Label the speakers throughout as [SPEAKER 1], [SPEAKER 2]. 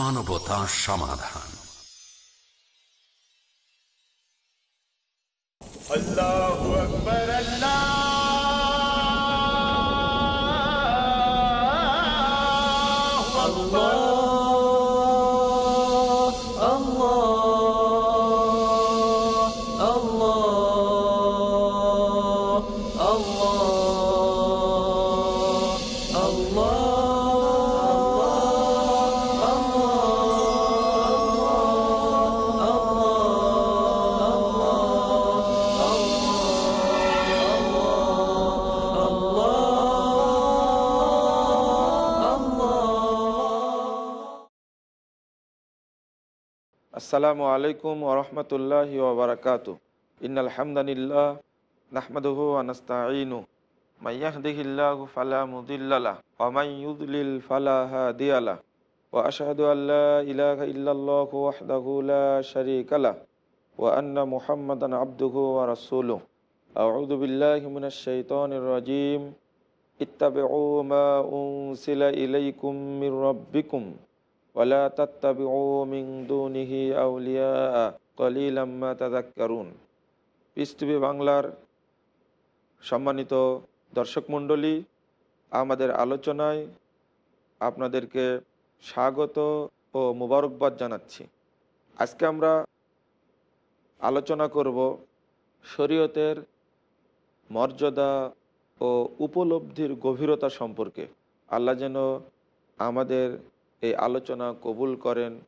[SPEAKER 1] মানবতা সমাধান।
[SPEAKER 2] আল্লাহ আকবর আল্লাহ
[SPEAKER 3] আসসালামু আলাইকুম ওরহমতুল্লাহ ওবরাকাত ইন্নাল হামদানিল্লাহ নাহমাদুহু আনাস্তাঈনু মাইয়াহদিহিল্লাহু ফালা মান ইউদ্লিল ফালা হাদিয়ালাহ ওয়া আশহাদু আল্লা ইলাহা ইল্লাল্লাহু ওয়াহদাহু লা শারীকা লাহ। ওয়া আন্না মুহাম্মাদান আবদুহু ওয়া রাসূলুহু। আউযু বিল্লাহি মিনাশ শাইতানির রাজীম। ইত্তাবিউ মা উনসিলা ইলাইকুম মির রাব্বিকুম। ওয়ালা তাত্তাবিউ মিন দুনিহি আউলিয়া কলিলাম মা তাযাক্কারুন পিস টিভি বাংলার সম্মানিত দর্শক মণ্ডলী, আমাদের আলোচনায় আপনাদেরকে স্বাগত ও মুবারকবাদ জানাচ্ছি। আজকে আমরা আলোচনা করব শরীয়তের মর্যাদা ও উপলব্ধির গভীরতা সম্পর্কে। আল্লাহ যেন আমাদের এই আলোচনা কবুল করেন।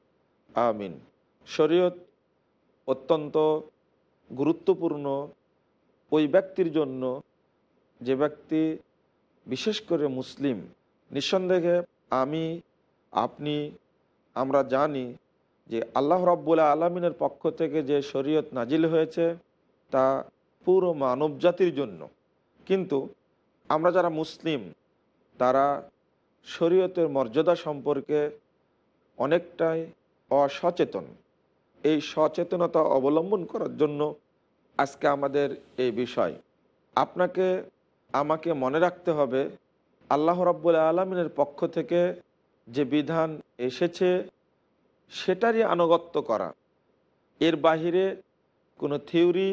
[SPEAKER 3] আমিন। শরীয়ত অত্যন্ত গুরুত্বপূর্ণ। ওই ব্যক্তির জন্য যে ব্যক্তি, বিশেষ করে মুসলিম, নিঃসন্দেহে আমি, আপনি, আমরা জানি যে আল্লাহ রব্বুল্লা আলমিনের পক্ষ থেকে যে শরীয়ত নাজিল হয়েছে, তা পুরো মানব জাতির জন্য। কিন্তু আমরা যারা মুসলিম, তারা শরীয়তের মর্যাদা সম্পর্কে অনেকটাই অসচেতন। এই সচেতনতা অবলম্বন করার জন্য আজকে আমাদের এই বিষয়। আপনাকে, আমাকে মনে রাখতে হবে, আল্লাহ রাব্বুল আলমিনের পক্ষ থেকে যে বিধান এসেছে, সেটারই আনুগত্য করা। এর বাহিরে কোনো থিওরি,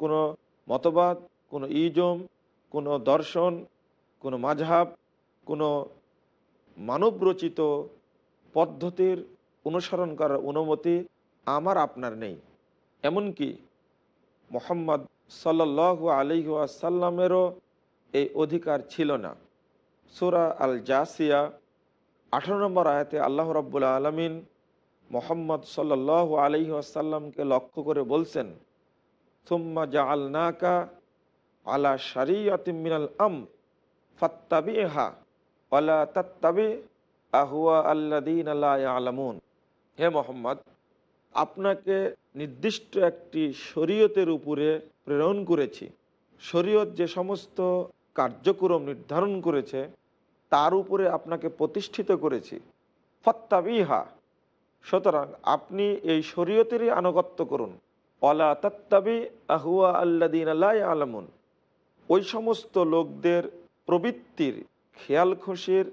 [SPEAKER 3] কোনো মতবাদ, কোনো ইজম, কোনো দর্শন, কোনো মাঝহাব, কোনো মানবরচিত পদ্ধতির অনুসরণ করার অনুমতি আমার আপনার নেই। এমনকি মোহাম্মদ সাল্লু আলহি আসাল্লামেরও এই অধিকার ছিল না। সুরা আল জাসিয়া আঠারো নম্বর আয়াতে আল্লাহ রব্বুল আলমিন মোহাম্মদ সাল্লাহ আলহি আসাল্লামকে লক্ষ্য করে বলছেন, সুম্মা জা আল নাকা আলা শারিয়াতিমিনাল আম ফাত্তাবিহা তাত্তাবি আলামুন হে মোহাম্মদ, আপনাকে নির্দিষ্ট একটি শরীয়তের উপরে প্রেরণ করেছি। শরীয়ত যে সমস্ত কার্যক্রম নির্ধারণ করেছে, তার উপরে আপনাকে প্রতিষ্ঠিত করেছি। ফত্তাবিহা, সুতরাং আপনি এই শরীয়তেরই আনুগত্য করুন। অলা তত্তাবি আহুয়া আল্লাদিন আল্লাহ আলামুন ওই সমস্ত লোকদের প্রবৃত্তির খেয়াল খুশির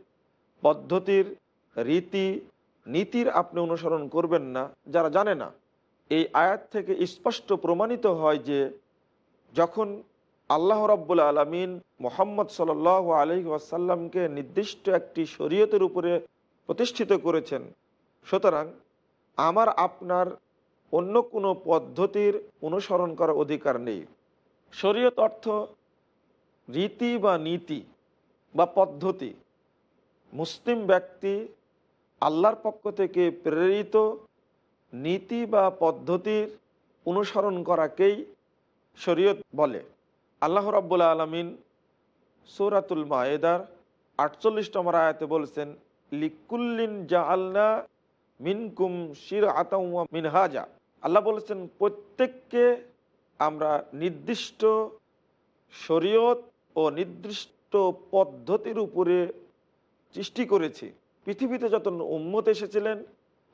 [SPEAKER 3] পদ্ধতির রীতি, নীতির আপনি অনুসরণ করবেন না। যারা জানে না, এই আয়াত থেকে স্পষ্ট প্রমাণিত হয় যে যখন আল্লাহ রাব্বুল আলমিন মোহাম্মদ সাল আলহি আসাল্লামকে নির্দিষ্ট একটি শরীয়তের উপরে প্রতিষ্ঠিত করেছেন, সুতরাং আমার, আপনার অন্য কোনো পদ্ধতির অনুসরণ করার অধিকার নেই। শরীয়ত অর্থ রীতি বা নীতি। বা পদ্ধতি। মুসলিম ব্যক্তি আল্লাহর পক্ষ থেকে প্রেরিত নীতি বা পদ্ধতির অনুসরণ করাকেই শরীয়ত বলে। আল্লাহ রাব্বুল আলমিন সৌরাতুল মায়েদার আটচল্লিশ নম্বর আয়াতে বলছেন, লিকুল্লিন জা আল্লাহ মিনকুম শির আতাউয়া মিনহাজা। আল্লাহ বলেছেন, প্রত্যেককে আমরা নির্দিষ্ট শরীয়ত ও নির্দিষ্ট পদ্ধতির উপরে সৃষ্টি করেছি। পৃথিবীতে যত উম্মত এসেছিলেন,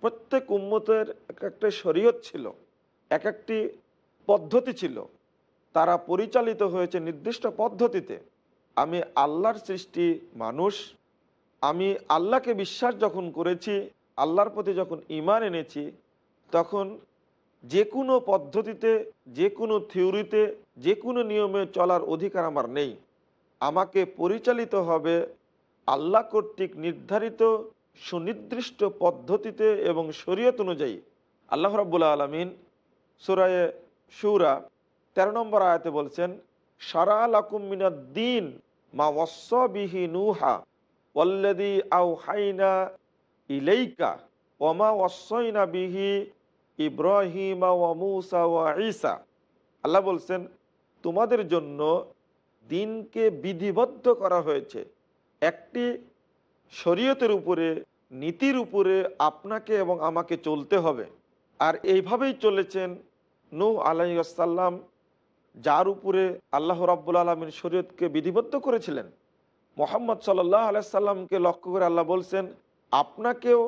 [SPEAKER 3] প্রত্যেক উম্মতের এক একটা শরীয়ত ছিল, এক একটি পদ্ধতি ছিল। তারা পরিচালিত হয়েছে নির্দিষ্ট পদ্ধতিতে। আমি আল্লাহর সৃষ্টি মানুষ, আমি আল্লাহকে বিশ্বাস যখন করেছি, আল্লাহর প্রতি যখন ইমান এনেছি, তখন যে কোনো পদ্ধতিতে যে কোনো থিওরিতে যে কোনো নিয়মে চলার অধিকার আমার নেই। আমাকে পরিচালিত হবে আল্লাহ কর্তৃক নির্ধারিত সুনির্দিষ্ট পদ্ধতিতে এবং শরীয়ত অনুযায়ী। আল্লাহ রাবুল্লা আলমিন সুরায়ে সুরা তেরো নম্বর আয়াতে বলছেন, সারা দিন মা ওয়াসবিহি নুহা ওয়াল্লাদি আউ হাইনা ইলেইকা ওমা ওয়াসইনা বিহি ইব্রাহিমা ওয়া মুসা ওয়া ঈসা। আল্লাহ বলছেন, তোমাদের জন্য দিনকে বিধিবদ্ধ করা হয়েছে। একটি শরীয়তের উপরে, নীতির উপরে আপনাকে এবং আমাকে চলতে হবে। আর এইভাবেই চলেছেন নূহ আলাইসাল্লাম যার উপরে আল্লাহ রাব্বুল আলমিন শরীয়তকে বিধিবদ্ধ করেছিলেন। মোহাম্মদ সাল্লাহ আলাইসাল্লামকে লক্ষ্য করে আল্লাহ বলছেন, আপনাকেও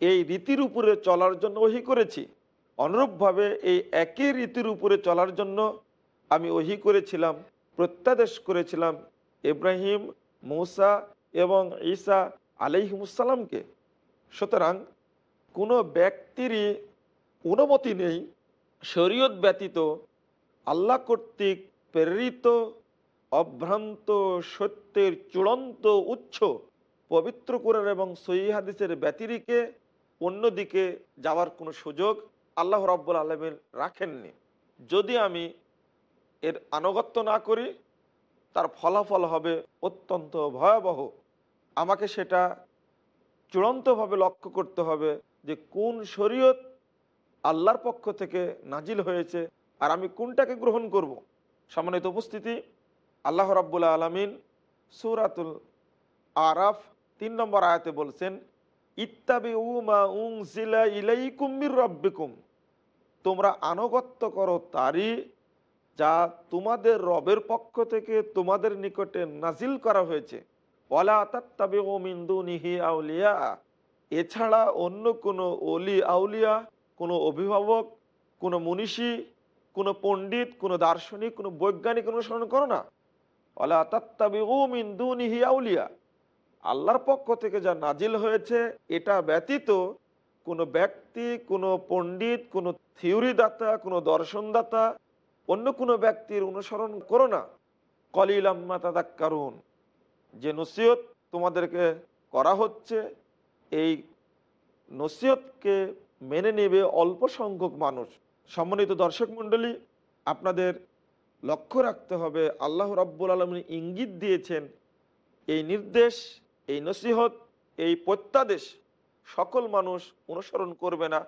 [SPEAKER 3] এই রীতির উপরে চলার জন্য ওহি করেছি। অনুরূপভাবে এই একই রীতির উপরে চলার জন্য আমি ওহি করেছিলাম। প্রত্যাদেশ করেছিলাম ইব্রাহিম, মৌসা এবং ঈসা আলাইহিমুসাল্লামকে সুতরাং কোনো ব্যক্তিরই অনুমতি নেই, শরীয়ত ব্যতীত আল্লাহ কর্তৃক প্রেরিত, অভ্রান্ত, সত্যের চূড়ান্ত উচ্চ পবিত্র কোরআন এবং সহি হাদিসের ব্যতিরিকে অন্যদিকে যাওয়ার কোনো সুযোগ আল্লাহ রব্বুল আলমিন রাখেননি। যদি আমি এর আনুগত্য না করি, তার ফলাফল হবে অত্যন্ত ভয়াবহ আমাকে সেটা চূড়ান্তভাবে লক্ষ্য করতে হবে যে কোন শরীয়ত আল্লাহর পক্ষ থেকে নাজিল হয়েছে আর আমি কোনটাকে গ্রহণ করব। সম্মানিত উপস্থিতি, আল্লাহ রাব্বুল্লাহ আলমিন সুরাতুল আরাফ তিন নম্বর আয়াতে বলছেন ইত্তাবি উমা উং জিলা ইলাই কুম্মির রব্বিকুম তোমরা আনুগত্য করো তারই যা তোমাদের রবের পক্ষ থেকে তোমাদের নিকটে নাজিল করা হয়েছে। ও মিন্দু নিহি আউলিয়া। এছাড়া অন্য কোনো অলি আউলিয়া, কোনো অভিভাবক, কোনো মনীষী, কোনো পণ্ডিত, কোনো দার্শনিক, কোনো বৈজ্ঞানিক অনুসরণ করো না। ও মিন্দু নিহি আউলিয়া। আল্লাহর পক্ষ থেকে যা নাজিল হয়েছে, এটা ব্যতীত কোনো ব্যক্তি, কোনো পণ্ডিত, কোনো থিওরিদাতা, কোনো দর্শনদাতা অন্য কোনো ব্যক্তির অনুসরণ করো না। কলিল আম্মা তাদাক কারণ যে নসিহত তোমাদেরকে করা হচ্ছে, এই নসিহতকে মেনে নেবে অল্প সংখ্যক মানুষ। সম্মানিত দর্শক মণ্ডলী, আপনাদের লক্ষ্য রাখতে হবে, আল্লাহ রব্বুল আলমী ইঙ্গিত দিয়েছেন, এই নির্দেশ, এই নসিহত, এই প্রত্যাদেশ সকল মানুষ অনুসরণ করবে না।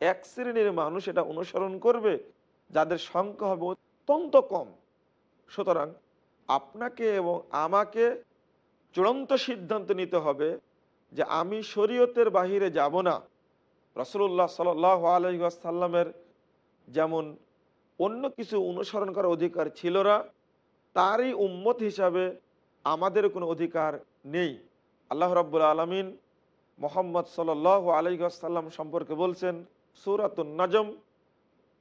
[SPEAKER 3] এক শ্রেণির মানুষ এটা অনুসরণ করবে। যাদের সংখ্যা হবে অত্যন্ত কম। সুতরাং আপনাকে এবং আমাকে চূড়ান্ত সিদ্ধান্ত নিতে হবে যে আমি শরীয়তের বাহিরে যাব না। রসুল্লাহ সাল আলহাসাল্লামের যেমন অন্য কিছু অনুসরণ করার অধিকার ছিল না, তারই উম্মত হিসাবে আমাদের কোনো অধিকার নেই। আল্লাহ রাব্বুল আলমিন মোহাম্মদ সাল আলহাসাল্লাম সম্পর্কে বলছেন, সুরাতুন নাজম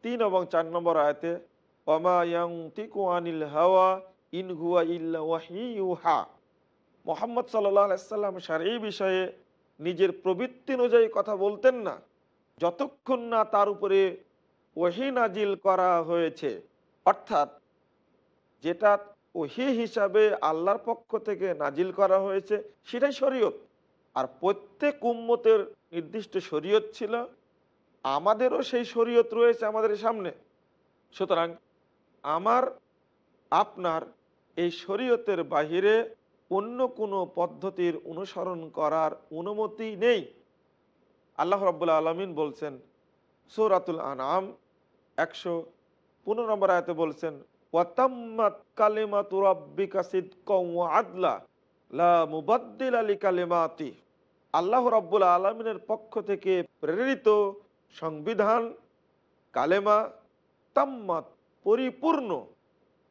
[SPEAKER 3] তিন এবং চার নম্বর আয়তে হাওয়া মোহাম্মদ সাল্লাম এই বিষয়ে নিজের প্রবৃত্তি অনুযায়ী কথা বলতেন না। যতক্ষণ না তার উপরে ওহি নাজিল করা হয়েছে, অর্থাৎ যেটা ওহি হিসাবে আল্লাহর পক্ষ থেকে নাজিল করা হয়েছে, সেটাই শরীয়ত। আর প্রত্যেক উম্মতের নির্দিষ্ট শরীয়ত ছিল আমাদেরও সেই শরীয়ত রয়েছে আমাদের সামনে। সুতরাং আমার, আপনার এই শরীয়তের বাহিরে অন্য কোনো পদ্ধতির অনুসরণ করার অনুমতি নেই। আল্লাহ রব্বুল্লা আলমিন বলছেন, সৌরাতুল আনাম একশো পনেরো নম্বর আয়তে বলছেন আলি আল্লাহ রব্বুল আলমিনের পক্ষ থেকে প্রেরিত সংবিধান, কালেমা, তাম্মাত পরিপূর্ণ।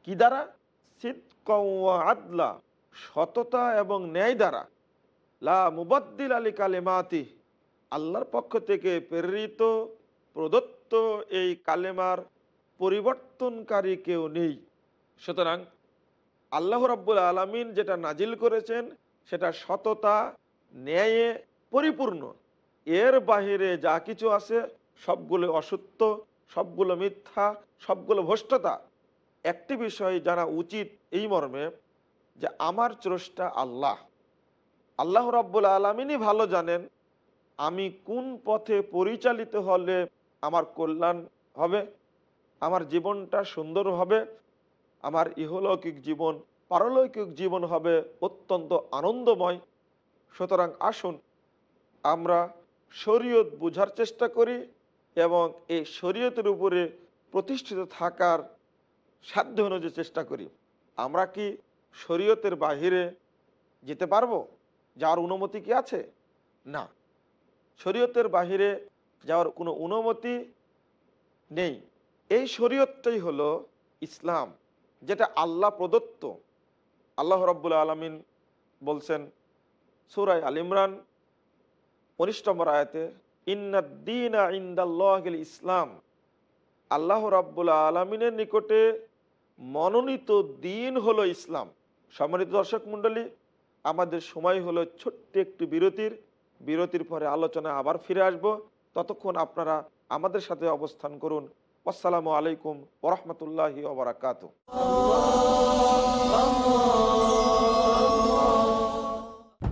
[SPEAKER 3] কি দ্বারা? আদলা, সততা এবং ন্যায় দ্বারা। লা মুবাদ্দিল আলী কালেমাতি আল্লাহর পক্ষ থেকে প্রেরিত, প্রদত্ত এই কালেমার পরিবর্তনকারী কেউ নেই। সুতরাং আল্লাহ রাব্বুল আলমিন যেটা নাজিল করেছেন, সেটা সততা, ন্যায়ে পরিপূর্ণ। এর বাহিরে যা কিছু আছে, সবগুলো অসত্য, সবগুলো মিথ্যা, সবগুলো ভ্রষ্টতা। একটি বিষয় জানা উচিত এই মর্মে যে আমার চ্রষ্টা আল্লাহ। আল্লাহ রাব্বুল আলমিনই ভালো জানেন আমি কোন পথে পরিচালিত হলে আমার কল্যাণ হবে, আমার জীবনটা সুন্দর হবে, আমার ইহলৌকিক জীবন, পারলৌকিক জীবন হবে অত্যন্ত আনন্দময়। সুতরাং আসুন আমরা শরীয়ত বোঝার চেষ্টা করি এবং এই শরীয়তের উপরে প্রতিষ্ঠিত থাকার সাধ্য অনুযায়ী চেষ্টা করি। আমরা কি শরীয়তের বাহিরে যেতে পারব? যাওয়ার অনুমতি কি আছে? না। শরীয়তের বাহিরে যাওয়ার কোনো অনুমতি নেই। এই শরীয়তটাই হলো ইসলাম, যেটা আল্লাহ প্রদত্ত। আল্লাহ রব্বুল আলমিন বলছেন সুরাই আল ইমরান উনিশ নম্বর আয়াতে ইন্নাদ্দিন ইন্দাল্লাহিল ইসলাম। আল্লাহ রাব্বুল আলমিনের নিকটে মনোনীত দিন হলো ইসলাম। সম্মানিত দর্শক মণ্ডলী, আমাদের সময় হলো ছোট্ট একটু বিরতির। বিরতির পরে আলোচনা আবার ফিরে আসব। ততক্ষণ আপনারা আমাদের সাথে অবস্থান করুন। আসসালামু আলাইকুম ওরহমতুল্লাহি ওবরাকাত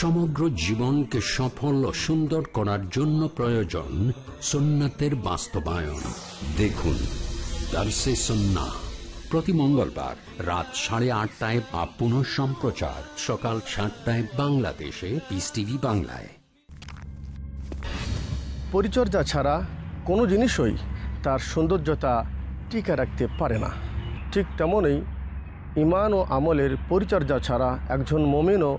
[SPEAKER 1] সমগ্র জীবনকে সফল ও সুন্দর করার জন্য প্রয়োজন সুন্নাতের বাস্তবায়ন। দেখুন, দার্সে সন্না প্রতি মঙ্গলবার রাত সাড়ে আটটায় বা পুনঃ সম্প্রচার। সকাল সাতটায় বাংলাদেশে পিস টিভি বাংলায়।
[SPEAKER 4] পরিচর্যা ছাড়া কোনো জিনিসই তার সৌন্দর্যতা টিকে রাখতে পারে না। ঠিক তেমনই ইমান ও আমলের পরিচর্যা ছাড়া একজন মমিনও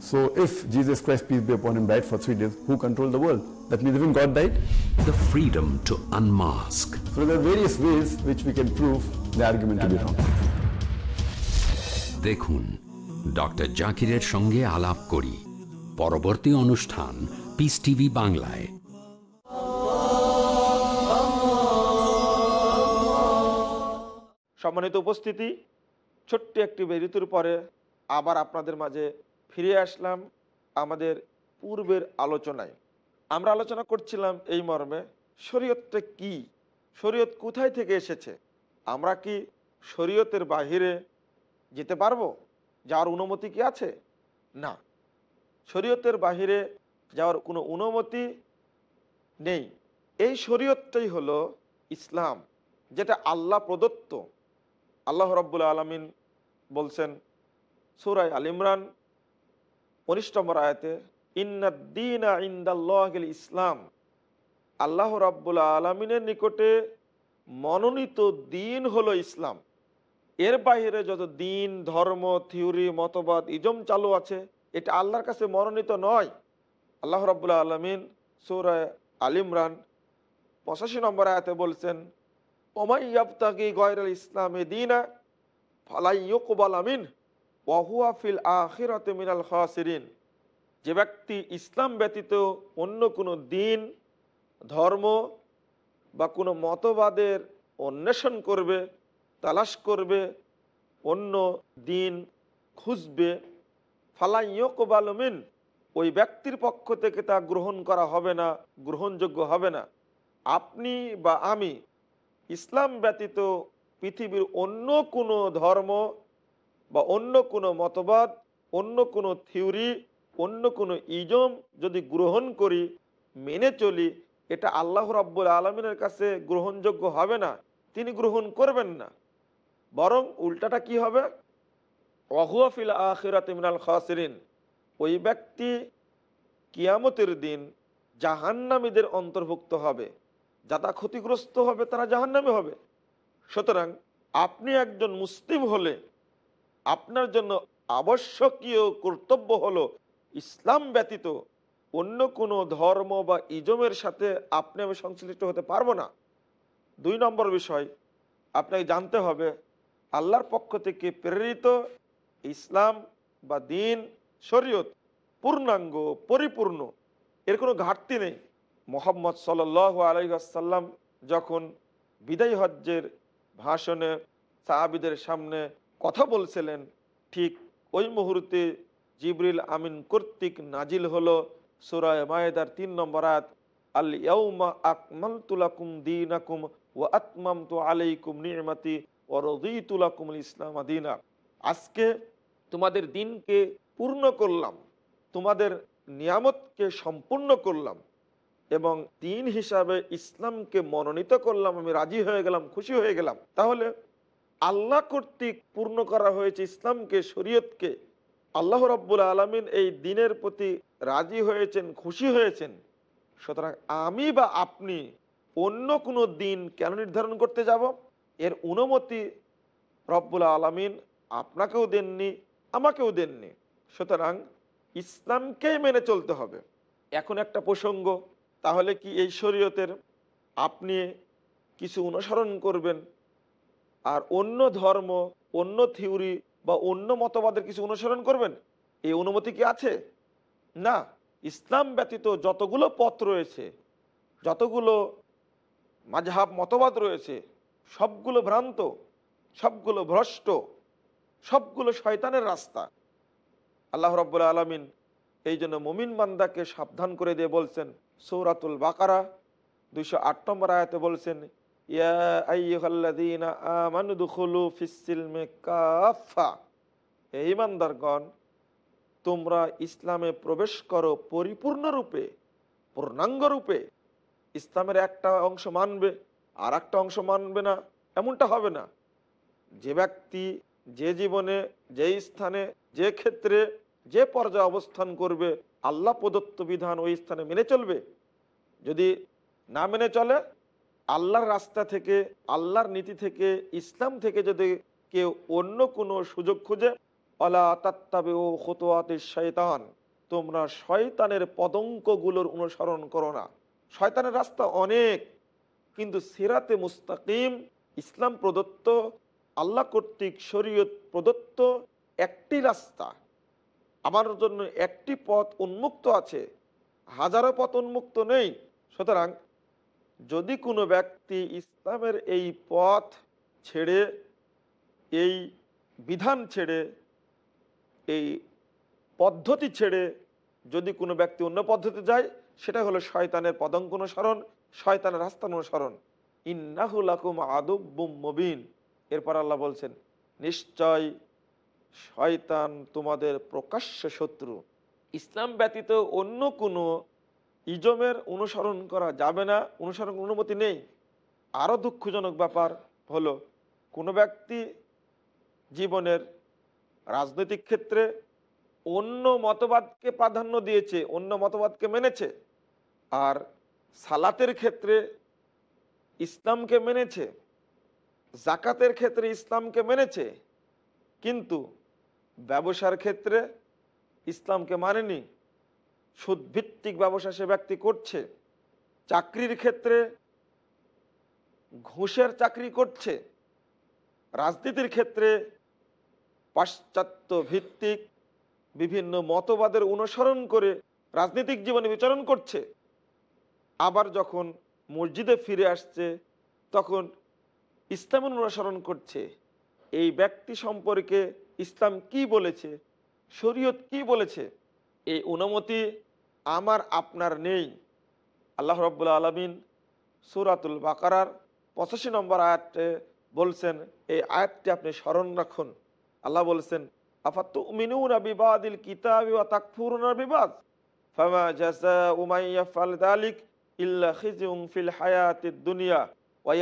[SPEAKER 5] so if Jesus Christ, peace be upon him, died for three days, who controlled the world? That means even God died?
[SPEAKER 1] the freedom to unmask
[SPEAKER 5] So there are various ways which we can prove the argument to be wrong.
[SPEAKER 1] দেখুন doctor জাকিরের সঙ্গে আলাপ করি পরবর্তী অনুষ্ঠান piece TV বাংলায়
[SPEAKER 3] সম্মানিত উপস্থিতি ছোট্ট একটি বিরতির পরে আবার আপনাদের মাঝে ফিরে আসলাম আমাদের পূর্বের আলোচনায়। আমরা আলোচনা করছিলাম এই মর্মে, শরীয়তটা কি? শরীয়ত কোথায় থেকে এসেছে? আমরা কি শরীয়তের বাহিরে যেতে পারব? যাওয়ার অনুমতি কি আছে? না। শরীয়তের বাহিরে যাওয়ার কোনো অনুমতি নেই। এই শরীয়তটাই হলো ইসলাম, যেটা আল্লাহ প্রদত্ত। আল্লাহ রব্বুল আলমিন বলছেন সুরাই আল ইমরান উনিশ নম্বর আয়াতে ইন্দিন ইসলাম। আল্লাহ রাব্বুল আলমিনের নিকটে মনোনীত দিন হলো ইসলাম। এর বাইরে যত দিন, ধর্ম, থিওরি, মতবাদ, ইজম চালু আছে, এটা আল্লাহর কাছে মনোনীত নয়। আল্লাহ রাবুল্লাহ আলমিন সৌরায় আল ইমরান পঁচাশি নম্বর আয়াতে বলছেন, ওমাই ওমাইয়াবতাকি গয়রুল ইসলামে দিনা ফালাইয়কবাল আমিন ওয়াহুয়া ফিল আখিরাতে মিনাল খাসিরিন। যে ব্যক্তি ইসলাম ব্যতীত অন্য কোনো দিন, ধর্ম বা কোনো মতবাদের অন্বেষণ করবে, তালাশ করবে, অন্য দিন খুঁজবে ফালাইয়কবালমিন ওই ব্যক্তির পক্ষ থেকে তা গ্রহণ করা হবে না, গ্রহণযোগ্য হবে না। আপনি বা আমি ইসলাম ব্যতীত পৃথিবীর অন্য কোনো ধর্ম বা অন্য কোনো মতবাদ, অন্য কোনো থিওরি, অন্য কোনো ইজম যদি গ্রহণ করি, মেনে চলি, এটা আল্লাহ রাব্বুল আলমিনের কাছে গ্রহণযোগ্য হবে না, তিনি গ্রহণ করবেন না। বরং উল্টাটা কি হবে? অহুয়াফিল আখিরাত মিনাল খাসিরিন, ওই ব্যক্তি কিয়ামতের দিন জাহান্নামীদের অন্তর্ভুক্ত হবে। যারা ক্ষতিগ্রস্ত হবে, তারা জাহান্নামী হবে। সুতরাং আপনি একজন মুসলিম হলে আপনার জন্য আবশ্যকীয় কর্তব্য হলো ইসলাম ব্যতীত অন্য কোনো ধর্ম বা ইজমের সাথে আপনি আমি সংশ্লিষ্ট হতে পারব না। দুই নম্বর বিষয়, আপনাকে জানতে হবে আল্লাহর পক্ষ থেকে প্রেরিত ইসলাম বা দিন, শরীয়ত পূর্ণাঙ্গ, পরিপূর্ণ, এর কোনো ঘাটতি নেই। মোহাম্মদ সাল আলাইসাল্লাম যখন বিদায় হজ্জের ভাষণে সাহাবিদের সামনে কথা বলছিলেন, ঠিক ওই মুহূর্তে জিবরিল আমিন কর্তৃক নাজিল হলো সুরায় মায়েদার তিন নম্বর আয়াত, আল ইয়াউমা আকমাল তুলাকুম দিন আকুম ও আতমাম তু আলাইকুম নিয়মাতি ও রদিতুলাকুম ইসলাম আদিনা আজকে তোমাদের দিনকে পূর্ণ করলাম, তোমাদের নিয়ামতকে সম্পূর্ণ করলাম এবং দিন হিসাবে ইসলামকে মনোনীত করলাম, আমি রাজি হয়ে গেলাম, খুশি হয়ে গেলাম। তাহলে আল্লাহ কর্তৃক পূর্ণ করা হয়েছে ইসলামকে, শরীয়তকে। আল্লাহ রব্বুল আলমিন এই দিনের প্রতি রাজি হয়েছেন, খুশি হয়েছেন। সুতরাং আমি বা আপনি অন্য কোনো দিন কেন নির্ধারণ করতে যাব? এর অনুমতি রব্বুল আলমিন আপনাকেও দেননি, আমাকেও দেননি। সুতরাং ইসলামকেই মেনে চলতে হবে। এখন একটা প্রসঙ্গ, তাহলে কি এই শরীয়তের আপনি কিছু অনুসরণ করবেন? আর অন্য ধর্ম, অন্য থিওরি বা অন্য মতবাদের কিছু অনুসরণ করবেন? এই অনুমতি কি আছে? না। ইসলাম ব্যতীত যতগুলো পথ রয়েছে, যতগুলো মাঝহাব মতবাদ রয়েছে, সবগুলো ভ্রান্ত, সবগুলো ভ্রষ্ট, সবগুলো শয়তানের রাস্তা। আল্লাহ রব্বুল আলমিন এই জন্য মুমিন বান্দাকে সাবধান করে দিয়ে বলছেন, সৌরাতুল বাকারা, দুইশো আট নম্বর আয়াতে বলছেন ইমানদারগণ তোমরা ইসলামে প্রবেশ করো পরিপূর্ণ রূপে পূর্ণাঙ্গ রূপে ইসলামের একটা অংশ মানবে আর একটা অংশ মানবে না, এমনটা হবে না। যে ব্যক্তি যে জীবনে, যে স্থানে, যে ক্ষেত্রে, যে পর্যায়ে অবস্থান করবে, আল্লাহ প্রদত্ত বিধান ওই স্থানে মেনে চলবে। যদি না মেনে চলে আল্লাহর রাস্তা থেকে, আল্লাহর নীতি থেকে, ইসলাম থেকে যদি কেউ অন্য কোনো সুযোগ খুঁজে অলা তাত্তাবে ও খতোয়াতে শয়তান তোমরা শয়তানের পদঙ্কগুলোর অনুসরণ করো না। শয়তানের রাস্তা অনেক, কিন্তু সিরাতে মুস্তাকিম, ইসলাম প্রদত্ত, আল্লাহ কর্তৃক শরীয়ত প্রদত্ত একটি রাস্তা। আমার জন্য একটি পথ উন্মুক্ত আছে, হাজারো পথ উন্মুক্ত নেই, সুতরাং যদি কোনো ব্যক্তি ইসলামের এই পথ ছেড়ে, এই বিধান ছেড়ে, এই পদ্ধতি ছেড়ে যদি কোনো ব্যক্তি অন্য পদ্ধতি যায়, সেটা হলো শয়তানের পদঙ্ক অনুসরণ, শয়তানের রাস্তা অনুসরণ। ইন্নাহুল আকুম আদুব্বুম মবিন। এরপর আল্লাহ বলছেন, নিশ্চয় শয়তান তোমাদের প্রকাশ্য শত্রু। ইসলাম ব্যতীত অন্য কোনো ইজমের অনুসরণ করা যাবে না, অনুসরণ অনুমতি নেই। আরও দুঃখজনক ব্যাপার হলো, কোনো ব্যক্তি জীবনের রাজনৈতিক ক্ষেত্রে অন্য মতবাদকে প্রাধান্য দিয়েছে, অন্য মতবাদকে মেনেছে, আর সালাতের ক্ষেত্রে ইসলামকে মেনেছে জাকাতের ক্ষেত্রে ইসলামকে মেনেছে, কিন্তু ব্যবসার ক্ষেত্রে ইসলামকে মানেনি। সুদভিত্তিক ব্যবসা সে ব্যক্তি করছে, চাকরির ক্ষেত্রে ঘুষের চাকরি করছে, রাজনীতির ক্ষেত্রে পাশ্চাত্য ভিত্তিক বিভিন্ন মতবাদের অনুসরণ করে রাজনৈতিক জীবনে বিচরণ করছে। আবার যখন মসজিদে ফিরে আসছে, তখন ইসলামের অনুসরণ করছে। এই ব্যক্তি সম্পর্কে ইসলাম কি বলেছে, শরীয়ত কি বলেছে, এই অনুমতি আমার আপনার নেই। আল্লাহ রব্বুল আলমিন সুরাতুল বাকারার পঁচাশি নম্বর আয়াতে বলছেন, এই আয়াতটি আপনি স্মরণ রাখুন। আল্লাহ বলছেন আফাতু মিনুন বিবাদ? ফামা জাযাউ মান ইয়াফআল যালিক ইল্লা দুনিয়া ওয়া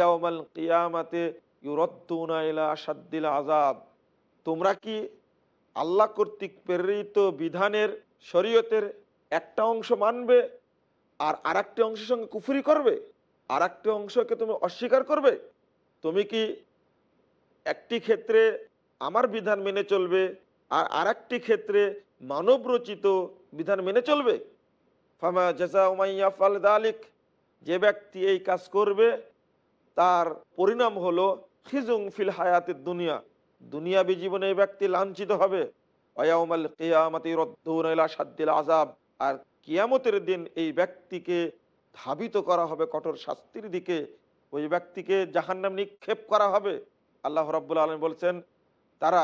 [SPEAKER 3] তোমরা কি আল্লাহ কর্তৃক প্রেরিত বিধানের শরীয়তের একটা অংশ মানবে আর আরেকটি অংশের সঙ্গে কুফুরি করবে আর একটি অংশকে তুমি অস্বীকার করবে, তুমি কি একটি ক্ষেত্রে আমার বিধান মেনে চলবে আর আরেকটি ক্ষেত্রে মানব রচিত বিধান মেনে চলবে? ফামা উমাইয়া ফাল দালিক, যে ব্যক্তি এই কাজ করবে, তার পরিণাম হলো খিজুং ফিল হায়াতের দুনিয়া, দুনিয়াবি জীবনে এই ব্যক্তি লাঞ্ছিত হবে। অয়াউমাল কেয়ামতি সাদ্দিল আজাব আর কিয়ামতের দিন এই ব্যক্তিকে ধাবিত করা হবে কঠোর শাস্তির দিকে। ওই ব্যক্তিকে জাহান্নাম নিক্ষেপ করা হবে। আল্লাহ রাব্বুল আলম বলছেন, তারা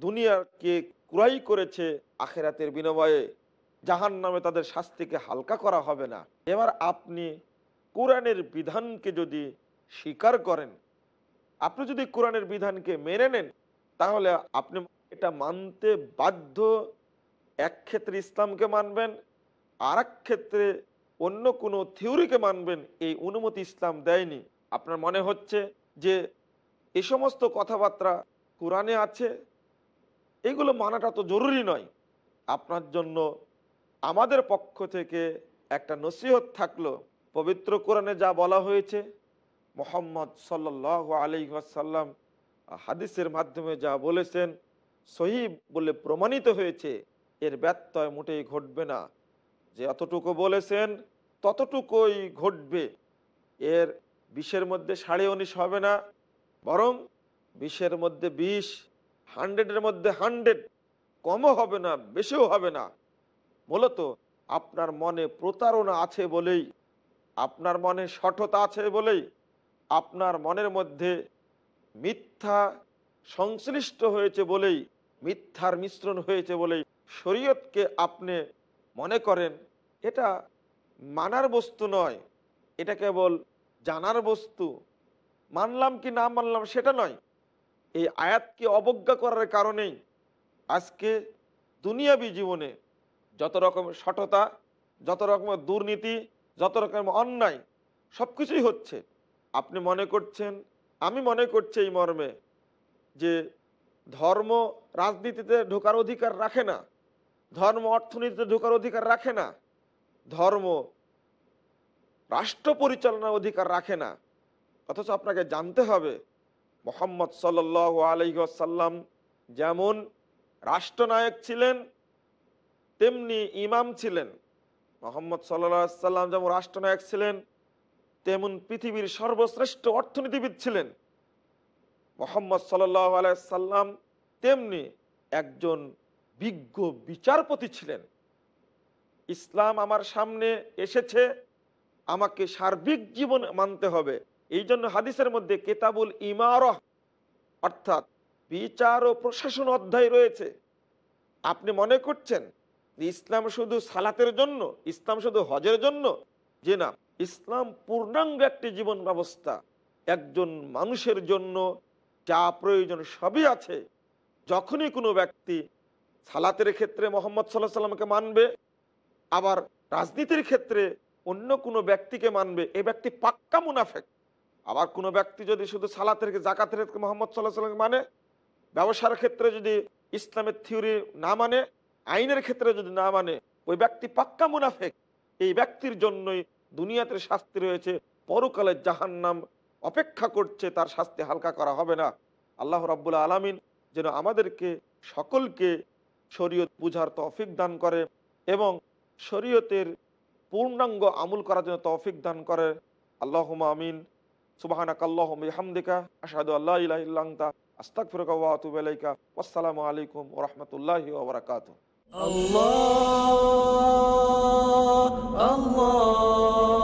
[SPEAKER 3] দুনিয়াকে ক্রয় করেছে, আখেরাতের বিনিময়ে। জাহান নামে তাদের শাস্তিকে হালকা করা হবে না। এবার আপনি কোরআনের বিধানকে যদি স্বীকার করেন, আপনি যদি কোরআনের বিধানকে মেনে নেন, তাহলে আপনি এটা মানতে বাধ্য এক ক্ষেত্রে ইসলামকে মানবেন আর ক্ষেত্রে অন্য কোনো থিওরিকে মানবেন, এই অনুমতি ইসলাম দেয়নি। আপনার মনে হচ্ছে যে এ সমস্ত কথাবার্তা কোরআনে আছে? এগুলো মানাটা তো জরুরি নয়। আপনার জন্য আমাদের পক্ষ থেকে একটা নসিহত থাকল, পবিত্র কোরআনে যা বলা হয়েছে, মোহাম্মদ আলী আসাল্লাম হাদিসের মাধ্যমে যা বলেছেন সহি বলে প্রমাণিত হয়েছে। এর ব্যত্যয় মোটেই ঘটবে না। যে অতটুকু বলেছেন, ততটুকুই ঘটবে। এর বিশের মধ্যে সাড়ে উনিশ হবে না, বরং বিশের মধ্যে বিশ হান্ড্রেডের মধ্যে হান্ড্রেড, কমও হবে না, বেশিও হবে না। মূলত আপনার মনে প্রতারণা আছে বলেই, আপনার মনে সঠতা আছে বলেই, আপনার মনের মধ্যে মিথ্যা সংশ্লিষ্ট হয়েছে বলেই, মিথ্যার মিশ্রণ হয়েছে বলেই শরীয়তকে আপনি মনে করেন, এটা মানার বস্তু নয়, এটা কেবল জানার বস্তু। মানলাম কি না মানলাম সেটা নয়। এই আয়াতকে অবজ্ঞা করার কারণেই আজকে দুনিয়াবি জীবনে যত রকমের সঠতা যত রকমের দুর্নীতি, যত রকমের অন্যায় সব কিছুই হচ্ছে। আপনি মনে করছেন, আমি মনে করছি এই মর্মে যে ধর্ম রাজনীতিতে ঢোকার অধিকার রাখে না। ধর্ম অর্থনীতিতে ঢোকার অধিকার রাখে না। ধর্ম রাষ্ট্র পরিচালনার অধিকার রাখে না। অথচ আপনাকে জানতে হবে, মোহাম্মদ সাল আলহ্লাম যেমন রাষ্ট্রনায়ক ছিলেন, তেমনি ইমাম ছিলেন। মোহাম্মদ সাল্লা সাল্লাম যেমন রাষ্ট্রনায়ক ছিলেন, তেমন পৃথিবীর সর্বশ্রেষ্ঠ অর্থনীতিবিদ ছিলেন। মোহাম্মদ সাল্লাহ আলাইসাল্লাম তেমনি একজন বিজ্ঞ বিচারপতি ছিলেন। ইসলাম আমার সামনে এসেছে, আমাকে সার্বিক জীবন মানতে হবে। এই জন্য হাদিসের মধ্যে কেতাবুল ইমারহ, অর্থাৎ বিচার ও প্রশাসন অধ্যায় রয়েছে। আপনি মনে করছেন ইসলাম শুধু সালাতের জন্য, ইসলাম শুধু হজের জন্য? যে না, ইসলাম পূর্ণাঙ্গ একটি জীবন ব্যবস্থা। একজন মানুষের জন্য যা প্রয়োজন সবই আছে। যখনই কোনো ব্যক্তি সালাতের ক্ষেত্রে মোহাম্মদ সাল্লাহ সাল্লামকে মানবে, আবার রাজনীতির ক্ষেত্রে অন্য কোনো ব্যক্তিকে মানবে, এ ব্যক্তি পাক্কা মুনাফেক। আবার কোনো ব্যক্তি যদি শুধু সালাতের জাকাতের ক্ষেত্রে মোহাম্মদ সাল্লাহ সাল্লামকে মানে ব্যবসার ক্ষেত্রে যদি ইসলামের থিওরি না মানে আইনের ক্ষেত্রে যদি না মানে ওই ব্যক্তি পাক্কা মুনাফেক। এই ব্যক্তির জন্যই দুনিয়াতে শাস্তি রয়েছে পরকালের জাহান্নাম অপেক্ষা করছে, তার শাস্তি হালকা করা হবে না। আল্লাহ রাব্বুল আলামিন যেন আমাদেরকে, সকলকে শরীয়ত বুঝার তৌফিক দান করে এবং শরীয়তের পূর্ণাঙ্গ আমল করার জন্য তৌফিক দান করে। আল্লাহ আমিন। সুবাহানাক আল্লাহুম বিহামদিকা। আশহাদু আল্লা ইলাহা ইল্লা আনতা। আস্তাগফিরুকা ওয়া আতুবু ইলাইকা। ওয়াসসালামু আলাইকুম রাহমাতুল্লাহি ওয়া বারাকাতুহু।
[SPEAKER 6] আল্লাহর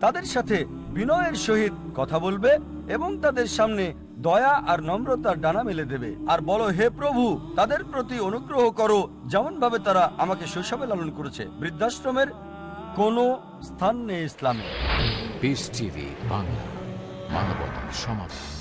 [SPEAKER 7] তাদের সাথে বিনয়ের সহিত কথা বলবে এবং তাদের সামনে দয়া আর নম্রতার ডানা মেলে দেবে। আর বলো, হে প্রভু, তাদের প্রতি অনুগ্রহ করো যেমন ভাবে তারা আমাকে শৈশবে লালন করেছে। বৃদ্ধাশ্রমের কোন স্থান নেই ইসলামে।
[SPEAKER 8] বাংলা, মানবতার সমাধান।